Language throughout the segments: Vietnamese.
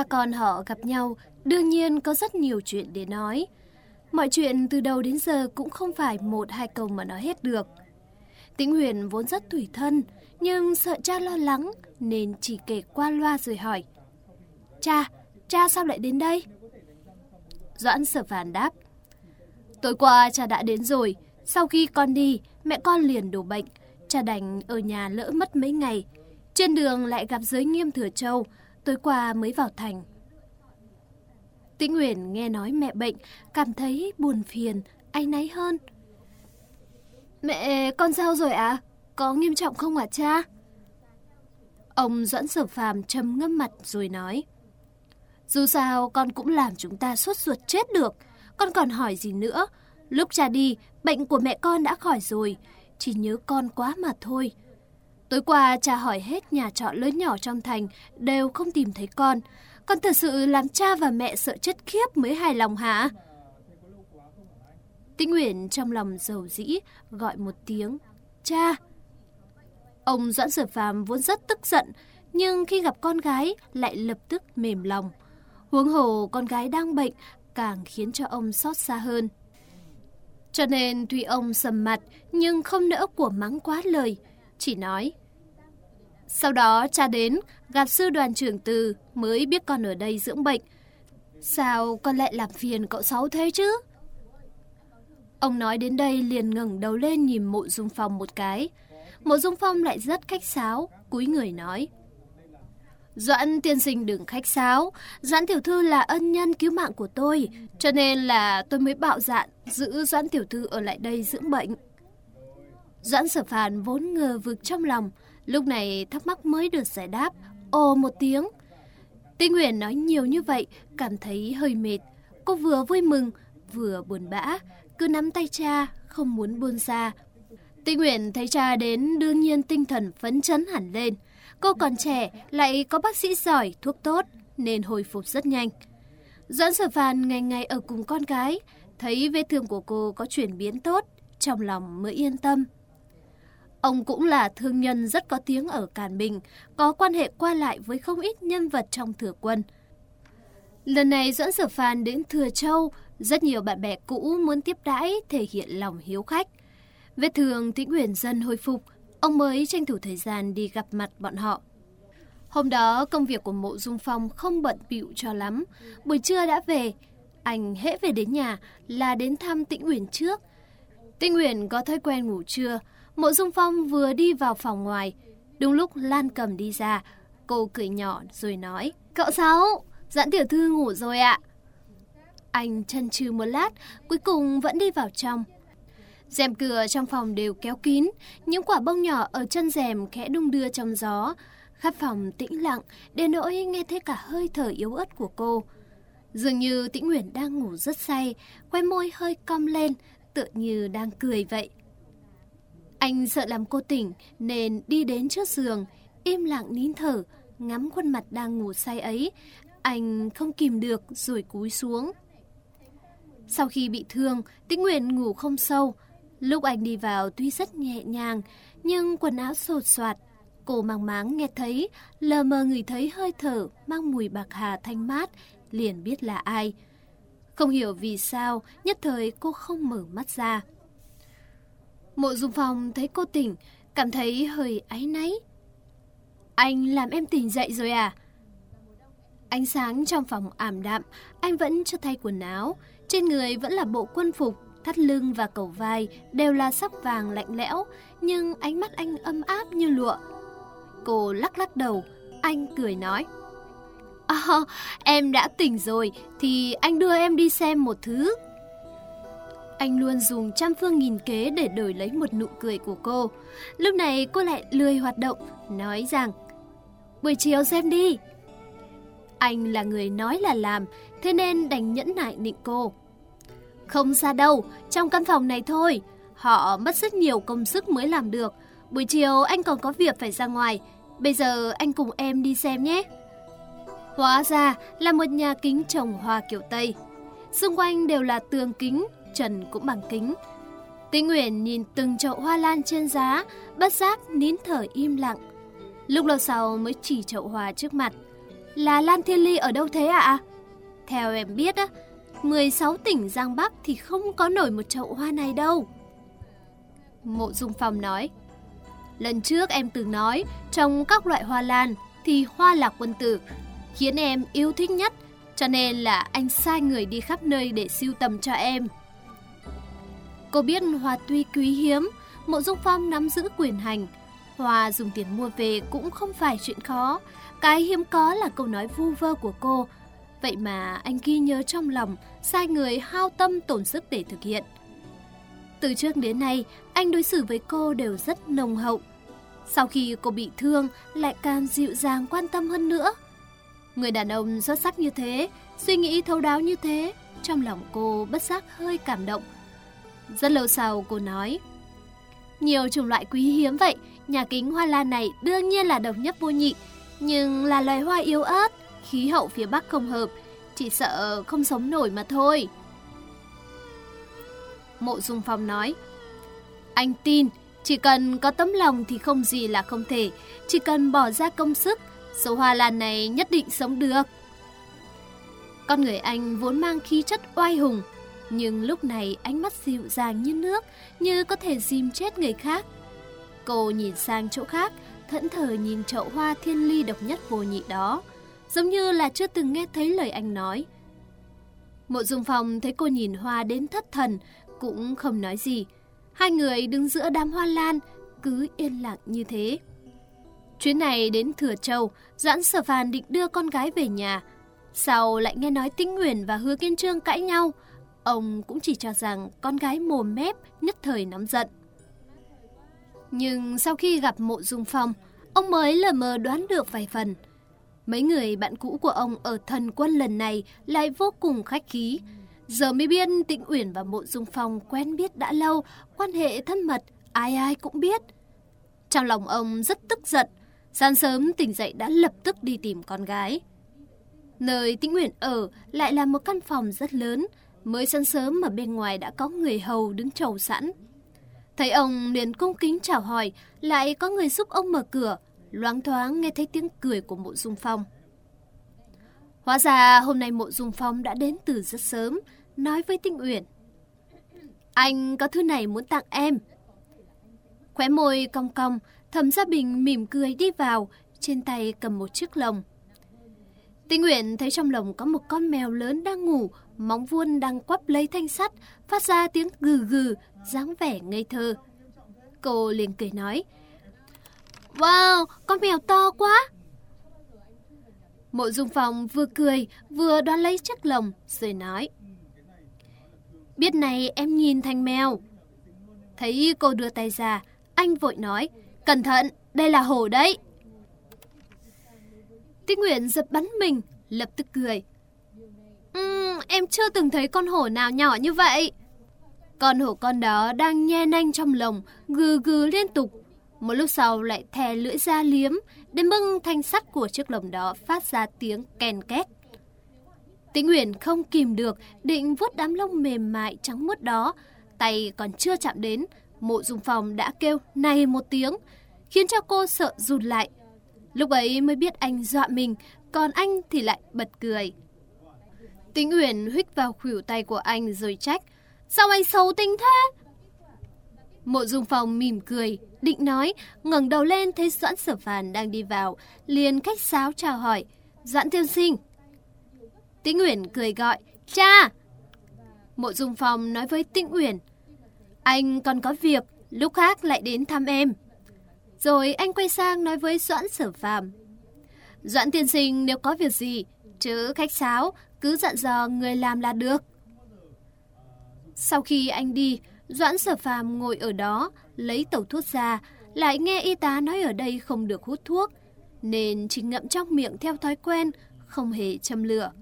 Cha con họ gặp nhau, đương nhiên có rất nhiều chuyện để nói. Mọi chuyện từ đầu đến giờ cũng không phải một hai câu mà nói hết được. Tĩnh Huyền vốn rất thủy thân, nhưng sợ cha lo lắng nên chỉ kể qua loa rồi hỏi. Cha, cha sao lại đến đây? Doãn sở phản đáp. Tối qua cha đã đến rồi, sau khi con đi, mẹ con liền đổ bệnh. Cha đành ở nhà lỡ mất mấy ngày. Trên đường lại gặp giới nghiêm thừa châu, tối qua mới vào thành. Tĩnh Nguyễn nghe nói mẹ bệnh, cảm thấy buồn phiền, anh náy hơn. Mẹ con sao rồi ạ? À? Có nghiêm trọng không ạ cha? Ông Doãn Sở Phàm trầm ngâm mặt rồi nói. Dù sao con cũng làm chúng ta sốt ruột chết được. Con còn hỏi gì nữa? Lúc cha đi, bệnh của mẹ con đã khỏi rồi. Chỉ nhớ con quá mà thôi. Tối qua cha hỏi hết nhà trọ lớn nhỏ trong thành đều không tìm thấy con. Con thật sự làm cha và mẹ sợ chết khiếp mới hài lòng hả? Tĩnh Nguyễn trong lòng giàu dĩ gọi một tiếng cha. Ông Doãn Sở Phàm vốn rất tức giận, nhưng khi gặp con gái lại lập tức mềm lòng. Huống hồ con gái đang bệnh càng khiến cho ông xót xa hơn. Cho nên tuy ông sầm mặt nhưng không nỡ của mắng quá lời, chỉ nói. Sau đó cha đến, gặp sư đoàn trưởng từ mới biết con ở đây dưỡng bệnh. Sao con lại làm phiền cậu Sáu thế chứ? Ông nói đến đây liền ngẩng đầu lên nhìn mộ dung phong một cái. Mộ dung phong lại rất khách sáo, cúi người nói. Doãn tiên sinh đừng khách sáo, Doãn tiểu thư là ân nhân cứu mạng của tôi, cho nên là tôi mới bạo dạn giữ Doãn tiểu thư ở lại đây dưỡng bệnh. Doãn sở phàn vốn ngờ vực trong lòng, lúc này thắc mắc mới được giải đáp, ồ một tiếng. Tinh Nguyễn nói nhiều như vậy, cảm thấy hơi mệt. Cô vừa vui mừng, vừa buồn bã, cứ nắm tay cha, không muốn buông xa. Tinh Nguyễn thấy cha đến đương nhiên tinh thần phấn chấn hẳn lên. Cô còn trẻ, lại có bác sĩ giỏi, thuốc tốt, nên hồi phục rất nhanh. Doãn sở phàn ngày ngày ở cùng con gái, thấy vết thương của cô có chuyển biến tốt, trong lòng mới yên tâm. Ông cũng là thương nhân rất có tiếng ở Càn Bình, có quan hệ qua lại với không ít nhân vật trong thừa quân. Lần này Doãn Sở Phan đến Thừa Châu, rất nhiều bạn bè cũ muốn tiếp đãi thể hiện lòng hiếu khách. Vết thương Tĩnh Uyển dần hồi phục, ông mới tranh thủ thời gian đi gặp mặt bọn họ. Hôm đó công việc của Mộ Dung Phong không bận bịu cho lắm, buổi trưa đã về. Anh hễ về đến nhà là đến thăm Tĩnh Uyển trước. Tĩnh Uyển có thói quen ngủ trưa, Mộ Dung Phong vừa đi vào phòng ngoài, đúng lúc Lan Cầm đi ra, cô cười nhỏ rồi nói: "Cậu Sáu, dẫn tiểu thư ngủ rồi ạ." Anh chần chừ một lát, cuối cùng vẫn đi vào trong. rèm cửa trong phòng đều kéo kín, những quả bông nhỏ ở chân rèm khẽ đung đưa trong gió. Khắp phòng tĩnh lặng, đến nỗi nghe thấy cả hơi thở yếu ớt của cô. Dường như Tĩnh Nguyễn đang ngủ rất say, quay môi hơi cong lên, tựa như đang cười vậy. Anh sợ làm cô tỉnh nên đi đến trước giường, im lặng nín thở, ngắm khuôn mặt đang ngủ say ấy. Anh không kìm được rồi cúi xuống. Sau khi bị thương, Tĩnh Nguyện ngủ không sâu. Lúc anh đi vào tuy rất nhẹ nhàng, nhưng quần áo sột soạt. Cô mang máng nghe thấy, lờ mờ người thấy hơi thở mang mùi bạc hà thanh mát, liền biết là ai. Không hiểu vì sao, nhất thời cô không mở mắt ra. Mộ Dung Phong thấy cô tỉnh, cảm thấy hơi áy náy. Anh làm em tỉnh dậy rồi à? Ánh sáng trong phòng ảm đạm, anh vẫn chưa thay quần áo. Trên người vẫn là bộ quân phục, thắt lưng và cầu vai đều là sắc vàng lạnh lẽo, nhưng ánh mắt anh âm áp như lụa. Cô lắc lắc đầu, anh cười nói. À, em đã tỉnh rồi, thì anh đưa em đi xem một thứ. Anh luôn dùng trăm phương nghìn kế để đổi lấy một nụ cười của cô. Lúc này cô lại lười hoạt động, nói rằng Buổi chiều xem đi. Anh là người nói là làm, thế nên đành nhẫn nại nịnh cô. Không xa đâu, trong căn phòng này thôi. Họ mất rất nhiều công sức mới làm được. Buổi chiều anh còn có việc phải ra ngoài. Bây giờ anh cùng em đi xem nhé. Hóa ra là một nhà kính trồng hoa kiểu Tây. Xung quanh đều là tường kính, trần cũng bằng kính. Tĩnh Nguyễn nhìn từng chậu hoa lan trên giá, bất giác nín thở im lặng. Lúc lâu sau mới chỉ chậu hoa trước mặt. là Lan Thiên Ly ở đâu thế ạ? Theo em biết á, 16 tỉnh Giang Bắc thì không có nổi một chậu hoa này đâu. Mộ Dung Phong nói, lần trước em từng nói, trong các loại hoa lan thì hoa lạc quân tử khiến em yêu thích nhất, cho nên là anh sai người đi khắp nơi để siêu tầm cho em. Cô biết hoa tuy quý hiếm, Mộ Dung Phong nắm giữ quyền hành, hoa dùng tiền mua về cũng không phải chuyện khó, cái hiếm có là câu nói vu vơ của cô. Vậy mà anh ghi nhớ trong lòng, sai người hao tâm tổn sức để thực hiện. Từ trước đến nay, anh đối xử với cô đều rất nồng hậu. Sau khi cô bị thương, lại càng dịu dàng quan tâm hơn nữa. Người đàn ông xuất sắc như thế, suy nghĩ thấu đáo như thế, trong lòng cô bất giác hơi cảm động. Rất lâu sau cô nói, nhiều chủng loại quý hiếm vậy, nhà kính hoa lan này đương nhiên là độc nhất vô nhị, nhưng là loài hoa yếu ớt, khí hậu phía Bắc không hợp, chỉ sợ không sống nổi mà thôi. Mộ Dung Phong nói, anh tin, chỉ cần có tấm lòng thì không gì là không thể, chỉ cần bỏ ra công sức, số hoa lan này nhất định sống được. Con người anh vốn mang khí chất oai hùng, nhưng lúc này ánh mắt dịu dàng như nước, như có thể dìm chết người khác. Cô nhìn sang chỗ khác, thẫn thờ nhìn chậu hoa thiên ly độc nhất vô nhị đó, giống như là chưa từng nghe thấy lời anh nói. Mộ Dung Phong thấy cô nhìn hoa đến thất thần, cũng không nói gì. Hai người đứng giữa đám hoa lan, cứ yên lặng như thế. Chuyến này đến Thừa Châu, Doãn Sở Phàn định đưa con gái về nhà. Sau lại nghe nói Tĩnh Nguyễn và Hứa Kiên Trương cãi nhau, ông cũng chỉ cho rằng con gái mồm mép nhất thời nóng giận. Nhưng sau khi gặp mộ dung phong, ông mới lờ mờ đoán được vài phần. Mấy người bạn cũ của ông ở thần quân lần này lại vô cùng khách khí. Giờ mới biết Tịnh Uyển và Mộ Dung Phong quen biết đã lâu, quan hệ thân mật, ai ai cũng biết. Trong lòng ông rất tức giận, sáng sớm tỉnh dậy đã lập tức đi tìm con gái. Nơi Tĩnh Uyển ở lại là một căn phòng rất lớn, mới sáng sớm mà bên ngoài đã có người hầu đứng chầu sẵn. Thấy ông liền cung kính chào hỏi, lại có người giúp ông mở cửa, loáng thoáng nghe thấy tiếng cười của mộ dung phong. Hóa ra hôm nay mộ dung phong đã đến từ rất sớm, nói với Tinh Uyển. Anh có thứ này muốn tặng em. Khóe môi cong cong, thầm gia bình mỉm cười đi vào, trên tay cầm một chiếc lồng. Tinh Uyển thấy trong lồng có một con mèo lớn đang ngủ, móng vuông đang quắp lấy thanh sắt, phát ra tiếng gừ gừ, dáng vẻ ngây thơ. Cô liền cười nói, Wow, con mèo to quá! Mộ Dung Phong vừa cười, vừa đoán lấy chiếc lồng, rồi nói, Biết này em nhìn thành mèo. Thấy cô đưa tay ra, anh vội nói, Cẩn thận, đây là hổ đấy. Tích Nguyện giật bắn mình, lập tức cười. Uhm, em chưa từng thấy con hổ nào nhỏ như vậy. Con hổ con đó đang nhe nanh trong lồng, gừ gừ liên tục. Một lúc sau lại thè lưỡi ra liếm, đến bưng thanh sắt của chiếc lồng đó phát ra tiếng kèn két. Tĩnh Nguyễn không kìm được, định vuốt đám lông mềm mại trắng muốt đó. Tay còn chưa chạm đến, mộ dung phòng đã kêu này một tiếng, khiến cho cô sợ rụt lại. Lúc ấy mới biết anh dọa mình, còn anh thì lại bật cười. Tĩnh Uyển huých vào khuỷu tay của anh rồi trách. Sao anh xấu tính thế? Mộ Dung Phong mỉm cười, định nói, ngẩng đầu lên thấy Doãn Sở Phàn đang đi vào, liền cách sáo chào hỏi. Doãn Tiên Sinh. Tĩnh Uyển cười gọi, cha! Mộ Dung Phong nói với Tĩnh Uyển, anh còn có việc, lúc khác lại đến thăm em. Rồi anh quay sang nói với Doãn Sở Phàm. Doãn Tiên Sinh nếu có việc gì, chứ khách sáo, cứ dặn dò người làm là được. Sau khi anh đi, Doãn Sở Phàm ngồi ở đó, lấy tẩu thuốc ra, lại nghe y tá nói ở đây không được hút thuốc, nên chỉ ngậm trong miệng theo thói quen, không hề châm lửa.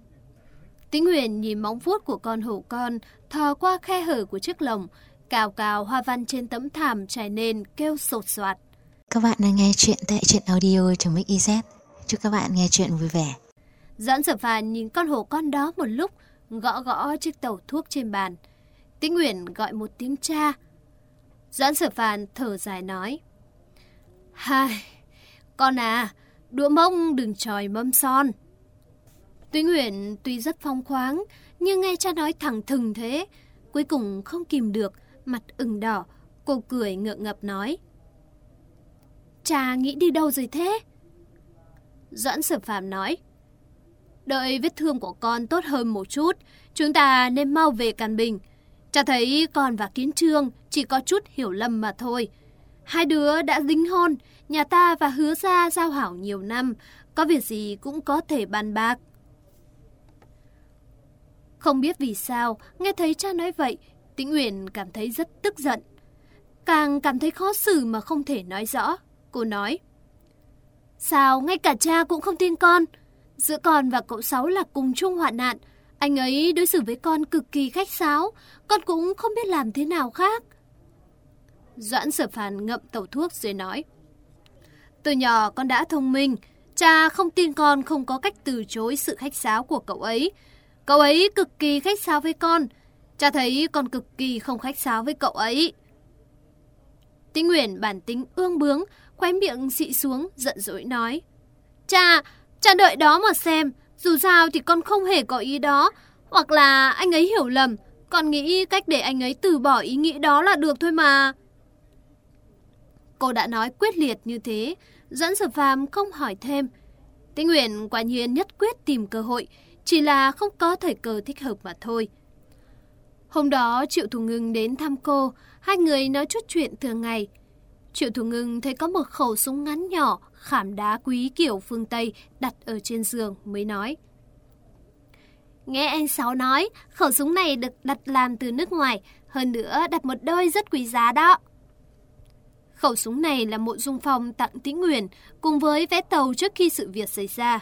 Tĩnh Huyền nhìn móng vuốt của con hổ con thò qua khe hở của chiếc lồng, cào cào hoa văn trên tấm thảm trải nền kêu sột soạt. Các bạn đang nghe chuyện tại truyện audio trong Mix Chúc các bạn nghe chuyện vui vẻ. Doãn sở phàn nhìn con hổ con đó một lúc, gõ gõ chiếc tàu thuốc trên bàn. Tĩnh Nguyễn gọi một tiếng cha. Doãn sở phàn thở dài nói. Hai, con à, đũa mông đừng tròi mâm son. Tĩnh Nguyễn tuy rất phong khoáng, nhưng nghe cha nói thẳng thừng thế, cuối cùng không kìm được, mặt ửng đỏ, cô cười ngượng ngập nói. Cha nghĩ đi đâu rồi thế? Doãn sở phàm nói. Đợi vết thương của con tốt hơn một chút, chúng ta nên mau về Càn Bình. Cha thấy con và Kiến Trương chỉ có chút hiểu lầm mà thôi. Hai đứa đã dính hôn, nhà ta và hứa ra giao hảo nhiều năm, có việc gì cũng có thể bàn bạc. Không biết vì sao, nghe thấy cha nói vậy, Tĩnh Uyển cảm thấy rất tức giận. Càng cảm thấy khó xử mà không thể nói rõ. Cô nói, Sao ngay cả cha cũng không tin con? Giữa con và cậu Sáu là cùng chung hoạn nạn. Anh ấy đối xử với con cực kỳ khách sáo, con cũng không biết làm thế nào khác. Doãn sở phàn ngậm tẩu thuốc rồi nói. Từ nhỏ con đã thông minh, cha không tin con không có cách từ chối sự khách sáo của cậu ấy. Cậu ấy cực kỳ khách sáo với con, cha thấy con cực kỳ không khách sáo với cậu ấy. Tĩnh Nguyễn bản tính ương bướng, khóe miệng dị xuống, giận dỗi nói. Cha, cha đợi đó mà xem, dù sao thì con không hề có ý đó, hoặc là anh ấy hiểu lầm, con nghĩ cách để anh ấy từ bỏ ý nghĩ đó là được thôi mà. Cô đã nói quyết liệt như thế, dẫn sở phàm không hỏi thêm. Tĩnh Nguyện quả nhiên nhất quyết tìm cơ hội, chỉ là không có thời cơ thích hợp mà thôi. Hôm đó Triệu Thủ Ngưng đến thăm cô, hai người nói chút chuyện thường ngày. Triệu Thủ Ngưng thấy có một khẩu súng ngắn nhỏ, khảm đá quý kiểu phương Tây đặt ở trên giường mới nói. Nghe anh Sáu nói, khẩu súng này được đặt làm từ nước ngoài, hơn nữa đặt một đôi rất quý giá đó. Khẩu súng này là mộ dung phong tặng Tĩnh Nguyền cùng với vé tàu trước khi sự việc xảy ra.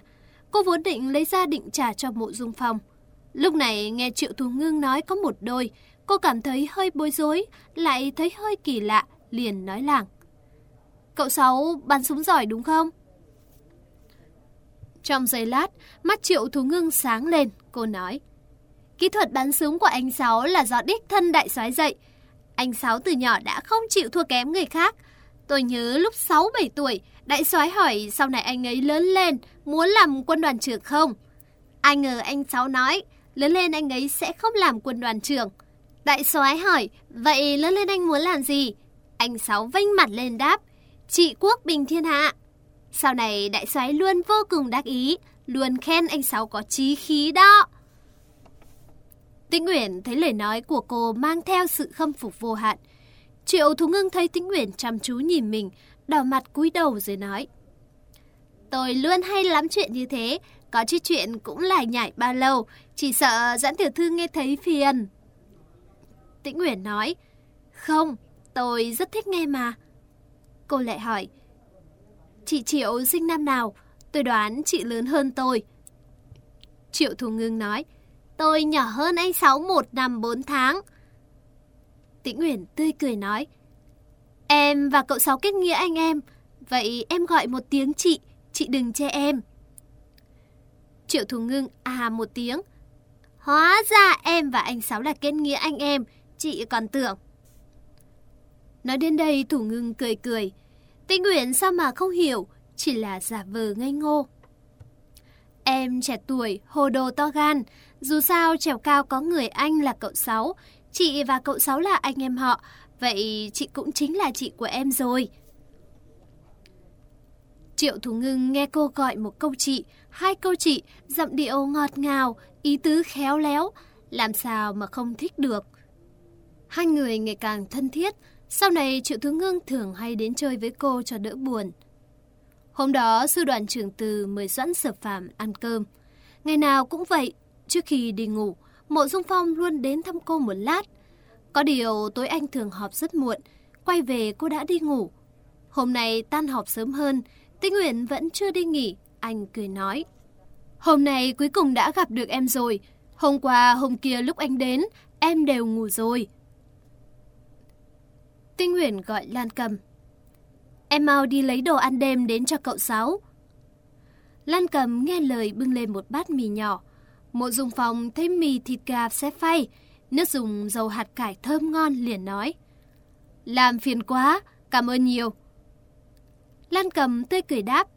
Cô vốn định lấy ra định trả cho mộ dung phong. Lúc này nghe Triệu Thù Ngưng nói có một đôi, cô cảm thấy hơi bối rối, lại thấy hơi kỳ lạ, liền nói làng. Cậu Sáu bắn súng giỏi đúng không? Trong giây lát, mắt Triệu Thú Ngưng sáng lên, cô nói. Kỹ thuật bắn súng của anh Sáu là do đích thân đại soái dạy. Anh Sáu từ nhỏ đã không chịu thua kém người khác. Tôi nhớ lúc 6-7 tuổi, đại soái hỏi sau này anh ấy lớn lên muốn làm quân đoàn trưởng không? Ai ngờ anh Sáu nói, lớn lên anh ấy sẽ không làm quân đoàn trưởng. Đại soái hỏi, vậy lớn lên anh muốn làm gì? Anh Sáu vinh mặt lên đáp, trị quốc bình thiên hạ. Sau này đại soái luôn vô cùng đắc ý, luôn khen anh Sáu có chí khí đó. Tĩnh Nguyễn thấy lời nói của cô mang theo sự khâm phục vô hạn. Triệu Thú Ngưng thấy Tĩnh Nguyễn chăm chú nhìn mình, đỏ mặt cúi đầu rồi nói. Tôi luôn hay lắm chuyện như thế, có chút chuyện cũng lại nhảy bao lâu, chỉ sợ dẫn tiểu thư nghe thấy phiền. Tĩnh Nguyễn nói, không, tôi rất thích nghe mà. Cô lại hỏi, chị Triệu sinh năm nào? Tôi đoán chị lớn hơn tôi. Triệu Thù Ngưng nói, tôi nhỏ hơn anh Sáu một năm bốn tháng. Tĩnh Nguyễn tươi cười nói, em và cậu Sáu kết nghĩa anh em, vậy em gọi một tiếng chị, chị đừng che em. Triệu Thù Ngưng à một tiếng, hóa ra em và anh Sáu là kết nghĩa anh em, chị còn tưởng. Nói đến đây Thủ Ngưng cười cười, tinh Nguyễn sao mà không hiểu, chỉ là giả vờ ngây ngô. Em trẻ tuổi, hồ đồ to gan, dù sao trèo cao có người anh là cậu Sáu, chị và cậu Sáu là anh em họ, vậy chị cũng chính là chị của em rồi. Triệu Thủ Ngưng nghe cô gọi một câu chị, hai câu chị, giọng điệu ngọt ngào, ý tứ khéo léo, làm sao mà không thích được. Hai người ngày càng thân thiết, sau này Triệu Thứ Ngưng thường hay đến chơi với cô cho đỡ buồn. Hôm đó, sư đoàn trưởng từ mời Doãn Sở Phạm ăn cơm. Ngày nào cũng vậy, trước khi đi ngủ, Mộ Dung Phong luôn đến thăm cô một lát. Có điều tối anh thường họp rất muộn, quay về cô đã đi ngủ. Hôm nay tan họp sớm hơn, Tĩnh Nguyễn vẫn chưa đi nghỉ, anh cười nói. Hôm nay cuối cùng đã gặp được em rồi. Hôm qua, hôm kia lúc anh đến, em đều ngủ rồi. Tinh Nguyễn gọi Lan Cầm. Em mau đi lấy đồ ăn đêm đến cho cậu Sáu. Lan Cầm nghe lời bưng lên một bát mì nhỏ. Mộ Dung phòng thấy mì thịt gà sẽ phay, nước dùng dầu hạt cải thơm ngon liền nói. Làm phiền quá, cảm ơn nhiều. Lan Cầm tươi cười đáp.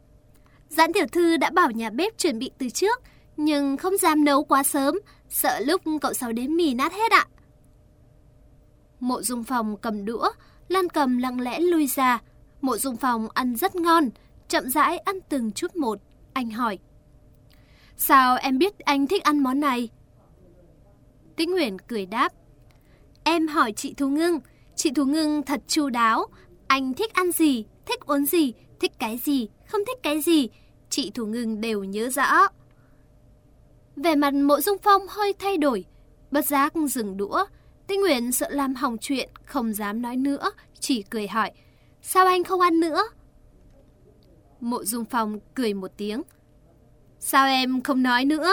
Giãn tiểu thư đã bảo nhà bếp chuẩn bị từ trước, nhưng không dám nấu quá sớm, sợ lúc cậu Sáu đến mì nát hết ạ. Mộ Dung Phong cầm đũa, Lan cầm lặng lẽ lui ra. Mộ Dung Phong ăn rất ngon, chậm rãi ăn từng chút một. Anh hỏi. Sao em biết anh thích ăn món này? Tĩnh Nguyễn cười đáp. Em hỏi chị Thú Ngưng, chị Thú Ngưng thật chu đáo. Anh thích ăn gì, thích uống gì, thích cái gì, không thích cái gì. Chị Thú Ngưng đều nhớ rõ. Về mặt mộ dung phong hơi thay đổi, bất giác dừng đũa. Tinh Nguyễn sợ làm hỏng chuyện, không dám nói nữa, chỉ cười hỏi. Sao anh không ăn nữa? Mộ dung phong cười một tiếng. Sao em không nói nữa?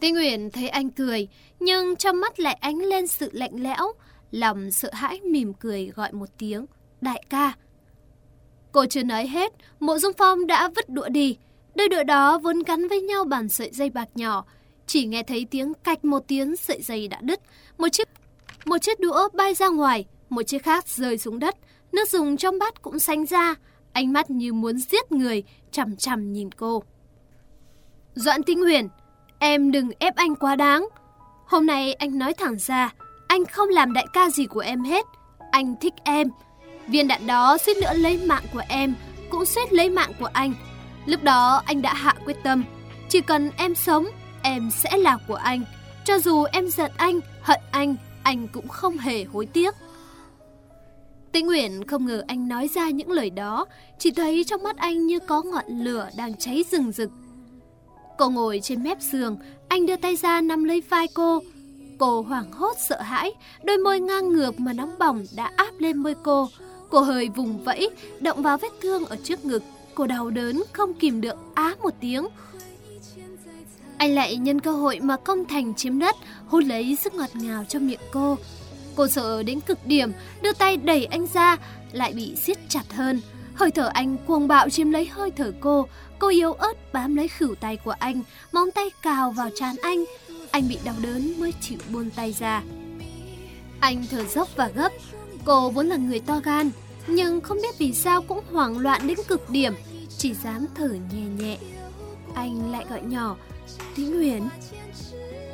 Tinh Nguyễn thấy anh cười, nhưng trong mắt lại ánh lên sự lạnh lẽo, lòng sợ hãi mỉm cười gọi một tiếng, đại ca. Cô chưa nói hết, mộ dung phong đã vứt đũa đi. Đôi đũa đó vốn gắn với nhau bằng sợi dây bạc nhỏ, chỉ nghe thấy tiếng cạch một tiếng sợi dây đã đứt. Một chiếc, một chiếc đũa bay ra ngoài, một chiếc khác rơi xuống đất. Nước dùng trong bát cũng xanh ra, ánh mắt như muốn giết người, chằm chằm nhìn cô. Doãn Tĩnh Huyền, em đừng ép anh quá đáng. Hôm nay anh nói thẳng ra, anh không làm đại ca gì của em hết. Anh thích em. Viên đạn đó suýt nữa lấy mạng của em, cũng suýt lấy mạng của anh. Lúc đó anh đã hạ quyết tâm, chỉ cần em sống, em sẽ là của anh. Cho dù em giận anh, hận anh, anh cũng không hề hối tiếc. Tĩnh Nguyễn không ngờ anh nói ra những lời đó, chỉ thấy trong mắt anh như có ngọn lửa đang cháy rừng rực. Cô ngồi trên mép giường, anh đưa tay ra nắm lấy vai cô. Cô hoảng hốt sợ hãi, đôi môi ngang ngược mà nóng bỏng đã áp lên môi cô. Cô hơi vùng vẫy, động vào vết thương ở trước ngực. Cô đau đớn, không kìm được, á một tiếng. Anh lại nhân cơ hội mà công thành chiếm đất, hút lấy sức ngọt ngào trong miệng cô. Cô sợ đến cực điểm, đưa tay đẩy anh ra, lại bị siết chặt hơn. Hơi thở anh cuồng bạo chiếm lấy hơi thở cô, cô yếu ớt bám lấy khửu tay của anh, móng tay cào vào trán anh. Anh bị đau đớn mới chịu buông tay ra. Anh thở dốc và gấp, cô vốn là người to gan, nhưng không biết vì sao cũng hoảng loạn đến cực điểm, chỉ dám thở nhẹ nhẹ. Anh lại gọi nhỏ, Thúy Nguyễn.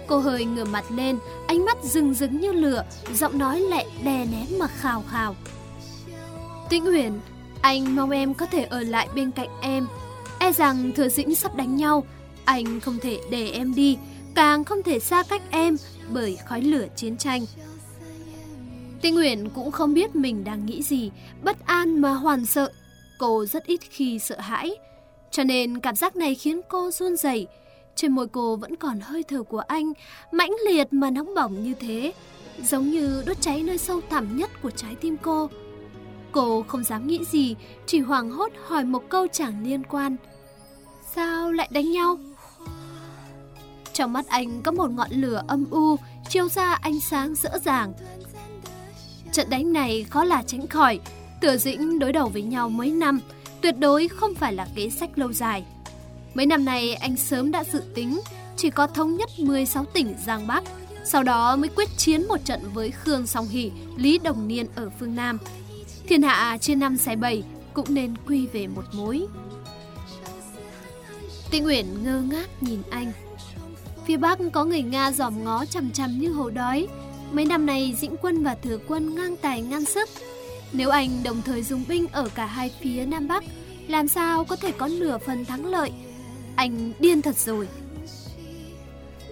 Cô hơi ngửa mặt lên, ánh mắt rừng rừng như lửa, giọng nói lại đè nén mà khào khào. Tĩnh Huyền, anh mong em có thể ở lại bên cạnh em. E rằng thừa dĩnh sắp đánh nhau, anh không thể để em đi, càng không thể xa cách em bởi khói lửa chiến tranh. Tĩnh Nguyễn cũng không biết mình đang nghĩ gì, bất an mà hoàn sợ. Cô rất ít khi sợ hãi, cho nên cảm giác này khiến cô run rẩy. Trên môi cô vẫn còn hơi thở của anh, mãnh liệt mà nóng bỏng như thế, giống như đốt cháy nơi sâu thẳm nhất của trái tim cô. Cô không dám nghĩ gì, chỉ hoảng hốt hỏi một câu chẳng liên quan. Sao lại đánh nhau? Trong mắt anh có một ngọn lửa âm u, chiếu ra ánh sáng rỡ ràng. Trận đánh này khó là tránh khỏi, Tựa Dĩnh đối đầu với nhau mấy năm, tuyệt đối không phải là kế sách lâu dài. Mấy năm nay anh sớm đã dự tính chỉ có thống nhất 16 tỉnh Giang Bắc, sau đó mới quyết chiến một trận với Khương Song Hỷ, Lý Đồng Niên ở phương Nam. Thiên hạ trên năm xe bảy cũng nên quy về một mối. Tinh Nguyễn ngơ ngác nhìn anh. Phía Bắc có người Nga giòm ngó chằm chằm như hổ đói. Mấy năm nay dĩnh quân và thừa quân ngang tài ngang sức. Nếu anh đồng thời dùng binh ở cả hai phía Nam Bắc, làm sao có thể có nửa phần thắng lợi anh điên thật rồi.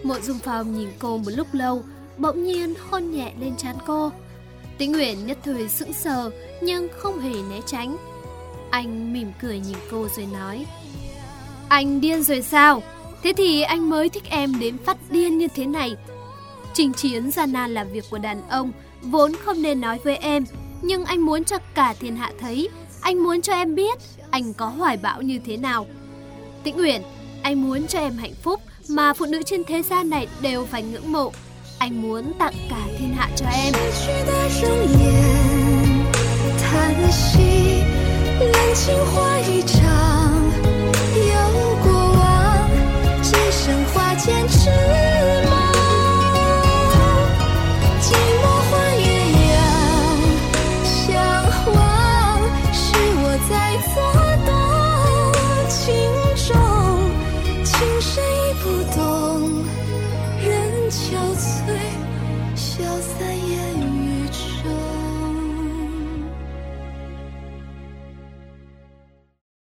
Mộ Dung Phong nhìn cô một lúc lâu, bỗng nhiên hôn nhẹ lên trán cô. Tĩnh Nguyễn nhất thời sững sờ nhưng không hề né tránh. Anh mỉm cười nhìn cô rồi nói Anh điên rồi sao? Thế thì anh mới thích em đến phát điên như thế này. Trình chiến gian nan là việc của đàn ông, vốn không nên nói với em. Nhưng anh muốn cho cả thiên hạ thấy, anh muốn cho em biết anh có hoài bão như thế nào. Tĩnh Uyển, anh muốn cho em hạnh phúc mà phụ nữ trên thế gian này đều phải ngưỡng mộ. Anh muốn tặng cả thiên hạ cho em. Hoa 坚持。